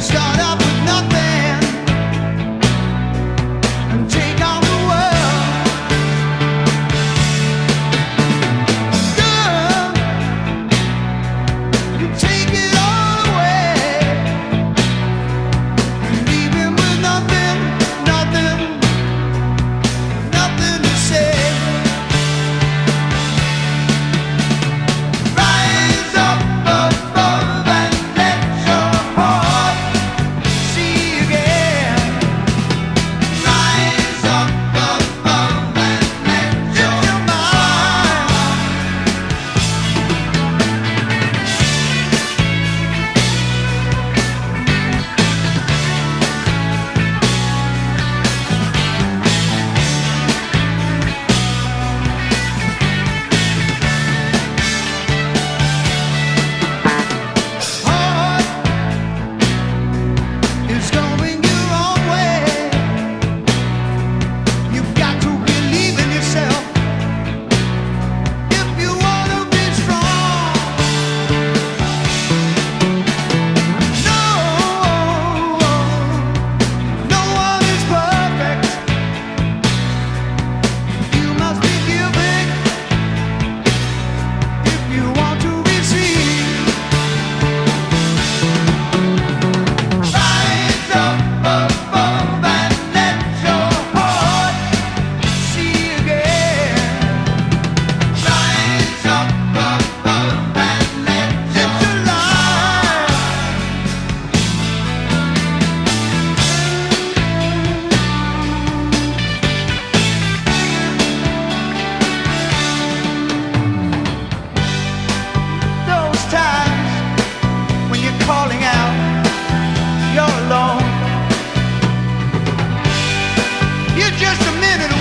Stop. just a minute